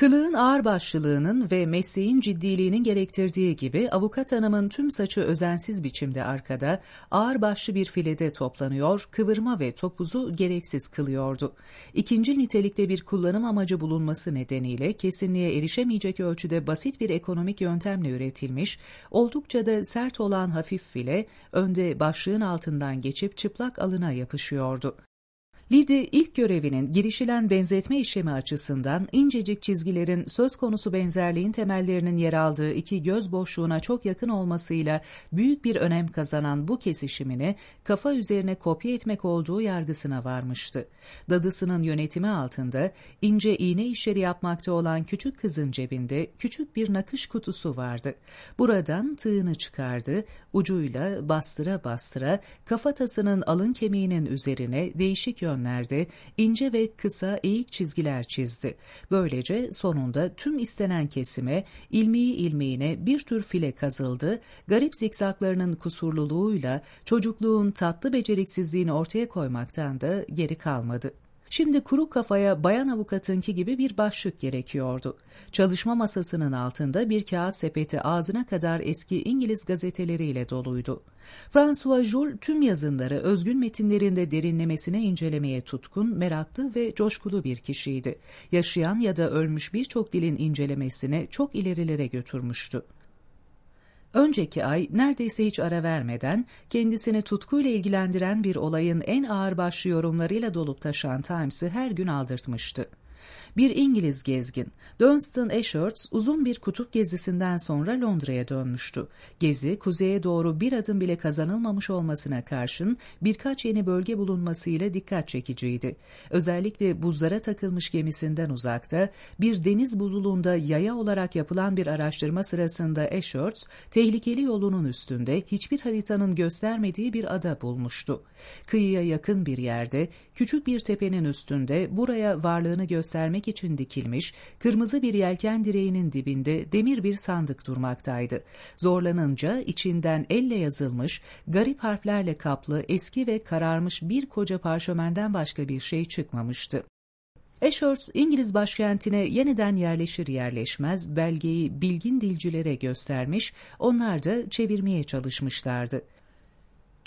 Kılığın ağırbaşlılığının ve mesleğin ciddiliğinin gerektirdiği gibi avukat hanımın tüm saçı özensiz biçimde arkada, ağırbaşlı bir filede toplanıyor, kıvırma ve topuzu gereksiz kılıyordu. İkinci nitelikte bir kullanım amacı bulunması nedeniyle kesinliğe erişemeyecek ölçüde basit bir ekonomik yöntemle üretilmiş, oldukça da sert olan hafif file, önde başlığın altından geçip çıplak alına yapışıyordu. Lidi ilk görevinin girişilen benzetme işlemi açısından incecik çizgilerin söz konusu benzerliğin temellerinin yer aldığı iki göz boşluğuna çok yakın olmasıyla büyük bir önem kazanan bu kesişimini kafa üzerine kopya etmek olduğu yargısına varmıştı. Dadısının yönetimi altında ince iğne işleri yapmakta olan küçük kızın cebinde küçük bir nakış kutusu vardı. Buradan tığını çıkardı, ucuyla bastıra bastıra kafatasının alın kemiğinin üzerine değişik yön yönlerde ince ve kısa eğik çizgiler çizdi. Böylece sonunda tüm istenen kesime ilmiği ilmiğine bir tür file kazıldı, garip zikzaklarının kusurluluğuyla çocukluğun tatlı beceriksizliğini ortaya koymaktan da geri kalmadı. Şimdi kuru kafaya bayan avukatınki gibi bir başlık gerekiyordu. Çalışma masasının altında bir kağıt sepeti ağzına kadar eski İngiliz gazeteleriyle doluydu. François Jules tüm yazınları özgün metinlerinde derinlemesine incelemeye tutkun, meraklı ve coşkulu bir kişiydi. Yaşayan ya da ölmüş birçok dilin incelemesini çok ilerilere götürmüştü. Önceki ay neredeyse hiç ara vermeden kendisini tutkuyla ilgilendiren bir olayın en ağırbaşlı yorumlarıyla dolup taşan Times'ı her gün aldırtmıştı. Bir İngiliz gezgin, Dunstan Ashurst uzun bir kutup gezisinden sonra Londra'ya dönmüştü. Gezi, kuzeye doğru bir adım bile kazanılmamış olmasına karşın birkaç yeni bölge bulunmasıyla dikkat çekiciydi. Özellikle buzlara takılmış gemisinden uzakta, bir deniz buzuluğunda yaya olarak yapılan bir araştırma sırasında Ashurst, tehlikeli yolunun üstünde hiçbir haritanın göstermediği bir ada bulmuştu. Kıyıya yakın bir yerde, küçük bir tepenin üstünde buraya varlığını göstermek için dikilmiş, kırmızı bir yelken direğinin dibinde demir bir sandık durmaktaydı. Zorlanınca içinden elle yazılmış, garip harflerle kaplı eski ve kararmış bir koca parşömenden başka bir şey çıkmamıştı. Ashurst, İngiliz başkentine yeniden yerleşir yerleşmez belgeyi bilgin dilcilere göstermiş, onlar da çevirmeye çalışmışlardı.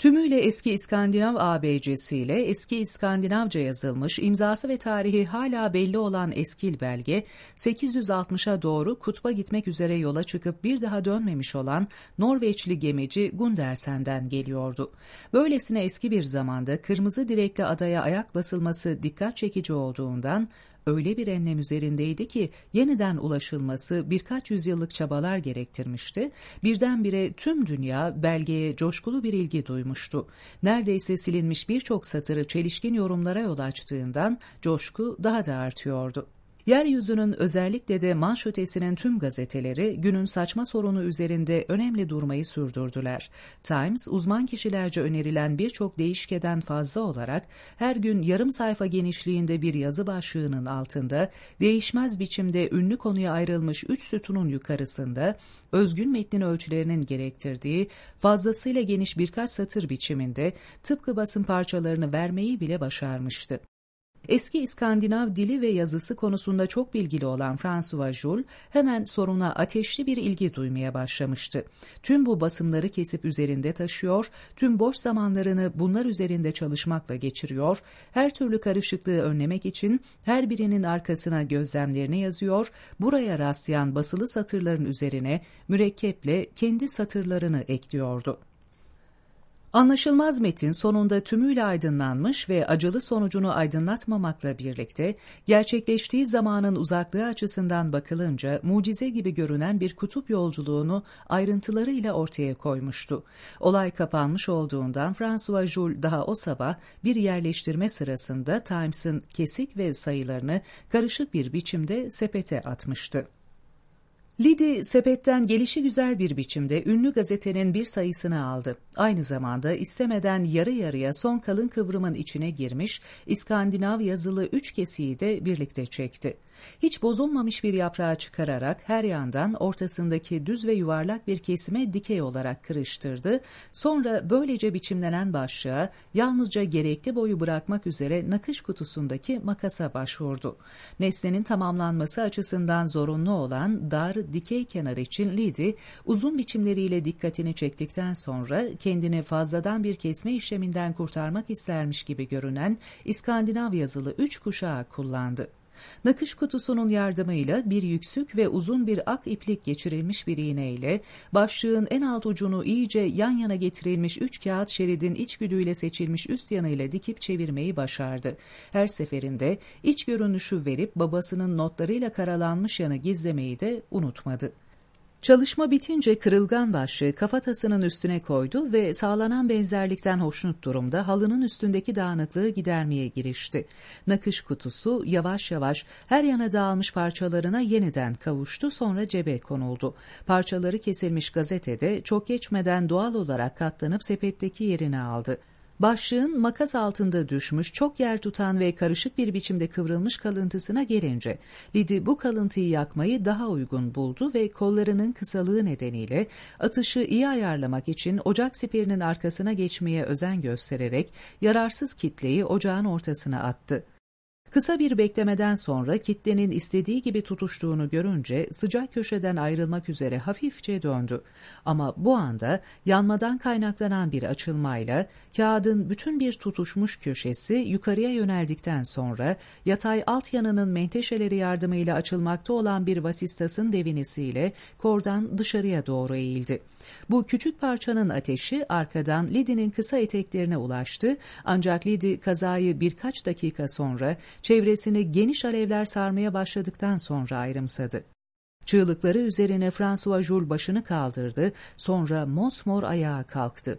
Tümüyle eski İskandinav ABC'siyle eski İskandinavca yazılmış, imzası ve tarihi hala belli olan eskil belge, 860'a doğru kutba gitmek üzere yola çıkıp bir daha dönmemiş olan Norveçli gemici Gundersen'den geliyordu. Böylesine eski bir zamanda kırmızı direkli adaya ayak basılması dikkat çekici olduğundan öyle bir enlem üzerindeydi ki yeniden ulaşılması birkaç yüzyıllık çabalar gerektirmişti. Birdenbire tüm dünya belgeye coşkulu bir ilgi duymuştu. Neredeyse silinmiş birçok satırı çelişkin yorumlara yol açtığından coşku daha da artıyordu. Yeryüzünün özellikle de manşötesinin tüm gazeteleri günün saçma sorunu üzerinde önemli durmayı sürdürdüler. Times, uzman kişilerce önerilen birçok değişkeden fazla olarak her gün yarım sayfa genişliğinde bir yazı başlığının altında değişmez biçimde ünlü konuya ayrılmış üç sütunun yukarısında özgün metnin ölçülerinin gerektirdiği fazlasıyla geniş birkaç satır biçiminde tıpkı basın parçalarını vermeyi bile başarmıştı. Eski İskandinav dili ve yazısı konusunda çok bilgili olan François Jules hemen soruna ateşli bir ilgi duymaya başlamıştı. Tüm bu basımları kesip üzerinde taşıyor, tüm boş zamanlarını bunlar üzerinde çalışmakla geçiriyor, her türlü karışıklığı önlemek için her birinin arkasına gözlemlerini yazıyor, buraya rastlayan basılı satırların üzerine mürekkeple kendi satırlarını ekliyordu. Anlaşılmaz metin sonunda tümüyle aydınlanmış ve acılı sonucunu aydınlatmamakla birlikte gerçekleştiği zamanın uzaklığı açısından bakılınca mucize gibi görünen bir kutup yolculuğunu ayrıntılarıyla ortaya koymuştu. Olay kapanmış olduğundan François Jules daha o sabah bir yerleştirme sırasında Times'ın kesik ve sayılarını karışık bir biçimde sepete atmıştı. Lidi sepetten gelişi güzel bir biçimde ünlü gazetenin bir sayısını aldı. Aynı zamanda istemeden yarı yarıya son kalın kıvrımın içine girmiş İskandinav yazılı üç kesiyi de birlikte çekti. Hiç bozulmamış bir yaprağı çıkararak her yandan ortasındaki düz ve yuvarlak bir kesime dikey olarak kırıştırdı. Sonra böylece biçimlenen başlığa yalnızca gerekli boyu bırakmak üzere nakış kutusundaki makasa başvurdu. Nesnenin tamamlanması açısından zorunlu olan dar dikey kenar için Lidi uzun biçimleriyle dikkatini çektikten sonra kendini fazladan bir kesme işleminden kurtarmak istermiş gibi görünen İskandinav yazılı üç kuşağı kullandı. Nakış kutusunun yardımıyla bir yüksük ve uzun bir ak iplik geçirilmiş bir iğneyle başlığın en alt ucunu iyice yan yana getirilmiş üç kağıt şeridin içgüdüyle seçilmiş üst yanıyla dikip çevirmeyi başardı. Her seferinde iç görünüşü verip babasının notlarıyla karalanmış yanı gizlemeyi de unutmadı. Çalışma bitince kırılgan başlığı kafatasının üstüne koydu ve sağlanan benzerlikten hoşnut durumda halının üstündeki dağınıklığı gidermeye girişti. Nakış kutusu yavaş yavaş her yana dağılmış parçalarına yeniden kavuştu sonra cebe konuldu. Parçaları kesilmiş gazetede çok geçmeden doğal olarak katlanıp sepetteki yerini aldı. Başlığın makas altında düşmüş, çok yer tutan ve karışık bir biçimde kıvrılmış kalıntısına gelince, Lidi bu kalıntıyı yakmayı daha uygun buldu ve kollarının kısalığı nedeniyle atışı iyi ayarlamak için ocak siperinin arkasına geçmeye özen göstererek yararsız kitleyi ocağın ortasına attı. Kısa bir beklemeden sonra kitlenin istediği gibi tutuştuğunu görünce sıcak köşeden ayrılmak üzere hafifçe döndü. Ama bu anda yanmadan kaynaklanan bir açılmayla kağıdın bütün bir tutuşmuş köşesi yukarıya yöneldikten sonra yatay alt yanının menteşeleri yardımıyla açılmakta olan bir vasistasın devinisiyle kordan dışarıya doğru eğildi. Bu küçük parçanın ateşi arkadan Lidy'nin kısa eteklerine ulaştı ancak Lidi kazayı birkaç dakika sonra çevresini geniş alevler sarmaya başladıktan sonra ayrımsadı. Çığlıkları üzerine François Jules başını kaldırdı, sonra mosmor ayağa kalktı.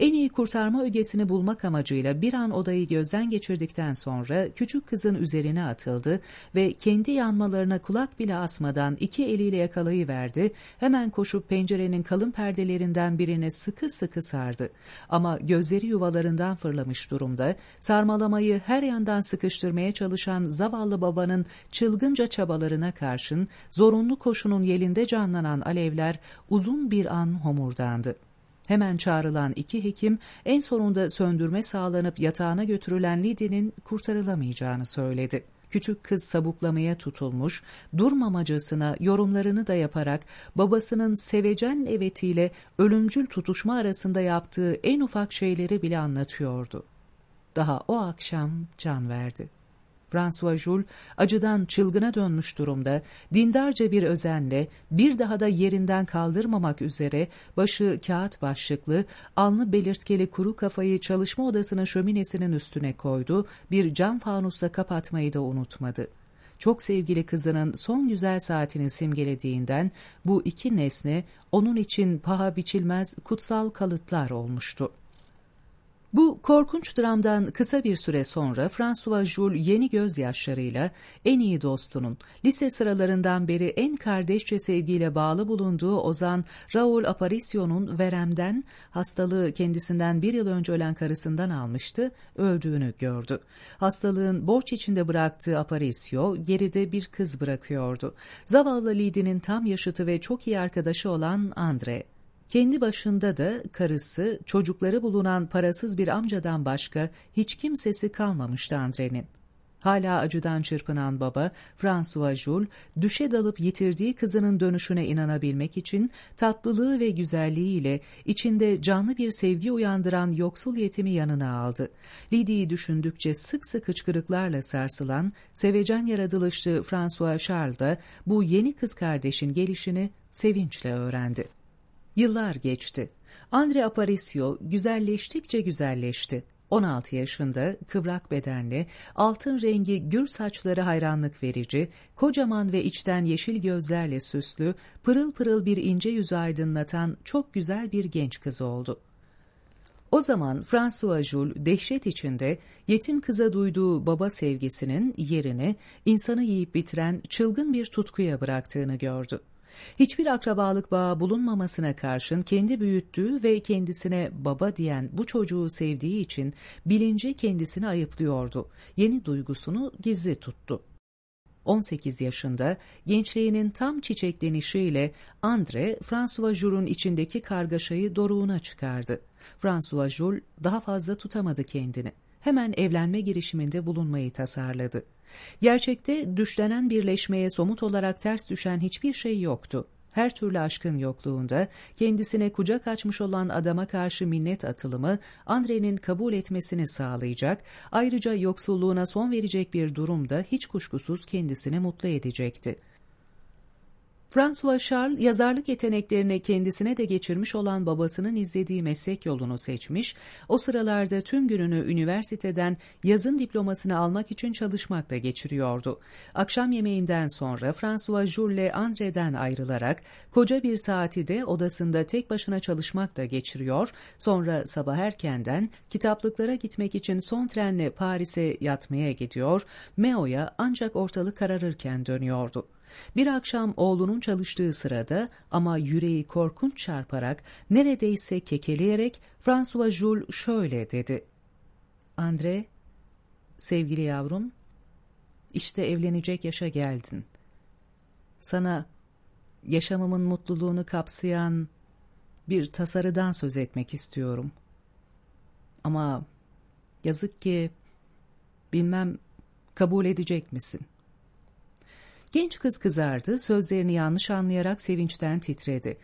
En iyi kurtarma ögesini bulmak amacıyla bir an odayı gözden geçirdikten sonra küçük kızın üzerine atıldı ve kendi yanmalarına kulak bile asmadan iki eliyle yakalayıverdi, hemen koşup pencerenin kalın perdelerinden birine sıkı sıkı sardı. Ama gözleri yuvalarından fırlamış durumda, sarmalamayı her yandan sıkıştırmaya çalışan zavallı babanın çılgınca çabalarına karşın zorunlu koşunun yelinde canlanan alevler uzun bir an homurdandı. Hemen çağrılan iki hekim en sonunda söndürme sağlanıp yatağına götürülen Lidy'nin kurtarılamayacağını söyledi. Küçük kız sabuklamaya tutulmuş, durmamacasına yorumlarını da yaparak babasının sevecen evetiyle ölümcül tutuşma arasında yaptığı en ufak şeyleri bile anlatıyordu. Daha o akşam can verdi. François Jules acıdan çılgına dönmüş durumda, dindarca bir özenle bir daha da yerinden kaldırmamak üzere başı kağıt başlıklı, alnı belirtkeli kuru kafayı çalışma odasının şöminesinin üstüne koydu, bir cam fanusla kapatmayı da unutmadı. Çok sevgili kızının son güzel saatini simgelediğinden bu iki nesne onun için paha biçilmez kutsal kalıtlar olmuştu. Bu korkunç dramdan kısa bir süre sonra François Jules yeni gözyaşlarıyla en iyi dostunun, lise sıralarından beri en kardeşçe sevgiyle bağlı bulunduğu Ozan Raoul Aparicion'un veremden, hastalığı kendisinden bir yıl önce ölen karısından almıştı, öldüğünü gördü. Hastalığın borç içinde bıraktığı Aparicio geride bir kız bırakıyordu. Zavallı Lidy'nin tam yaşıtı ve çok iyi arkadaşı olan Andre. Kendi başında da karısı, çocukları bulunan parasız bir amcadan başka hiç kimsesi kalmamıştı Andre'nin. Hala acıdan çırpınan baba, François Jules, düşe dalıp yitirdiği kızının dönüşüne inanabilmek için tatlılığı ve güzelliğiyle içinde canlı bir sevgi uyandıran yoksul yetimi yanına aldı. Lidy'yi düşündükçe sık sık hıçkırıklarla sarsılan, sevecen yaratılışlı François Charles da bu yeni kız kardeşin gelişini sevinçle öğrendi. Yıllar geçti. Andre Aparicio güzelleştikçe güzelleşti. 16 yaşında, kıvrak bedenli, altın rengi gür saçları hayranlık verici, kocaman ve içten yeşil gözlerle süslü, pırıl pırıl bir ince yüzü aydınlatan çok güzel bir genç kız oldu. O zaman François Jules dehşet içinde yetim kıza duyduğu baba sevgisinin yerini insanı yiyip bitiren çılgın bir tutkuya bıraktığını gördü. Hiçbir akrabalık bağı bulunmamasına karşın kendi büyüttüğü ve kendisine baba diyen bu çocuğu sevdiği için bilinci kendisini ayıplıyordu. Yeni duygusunu gizli tuttu. 18 yaşında gençliğinin tam çiçeklenişiyle Andre, François Jules'un içindeki kargaşayı doruğuna çıkardı. François Jules daha fazla tutamadı kendini. Hemen evlenme girişiminde bulunmayı tasarladı. Gerçekte düşlenen birleşmeye somut olarak ters düşen hiçbir şey yoktu. Her türlü aşkın yokluğunda kendisine kucak açmış olan adama karşı minnet atılımı Andre'nin kabul etmesini sağlayacak, ayrıca yoksulluğuna son verecek bir durumda hiç kuşkusuz kendisini mutlu edecekti. François Charles yazarlık yeteneklerini kendisine de geçirmiş olan babasının izlediği meslek yolunu seçmiş, o sıralarda tüm gününü üniversiteden yazın diplomasını almak için çalışmakla geçiriyordu. Akşam yemeğinden sonra François Jules ile Andre'den ayrılarak koca bir saati de odasında tek başına çalışmakla geçiriyor, sonra sabah erkenden kitaplıklara gitmek için son trenle Paris'e yatmaya gidiyor, Meo'ya ancak ortalık kararırken dönüyordu. Bir akşam oğlunun çalıştığı sırada ama yüreği korkunç çarparak neredeyse kekeleyerek François Jules şöyle dedi. Andre, sevgili yavrum, işte evlenecek yaşa geldin. Sana yaşamımın mutluluğunu kapsayan bir tasarıdan söz etmek istiyorum. Ama yazık ki bilmem kabul edecek misin?'' Genç kız kızardı, sözlerini yanlış anlayarak sevinçten titredi.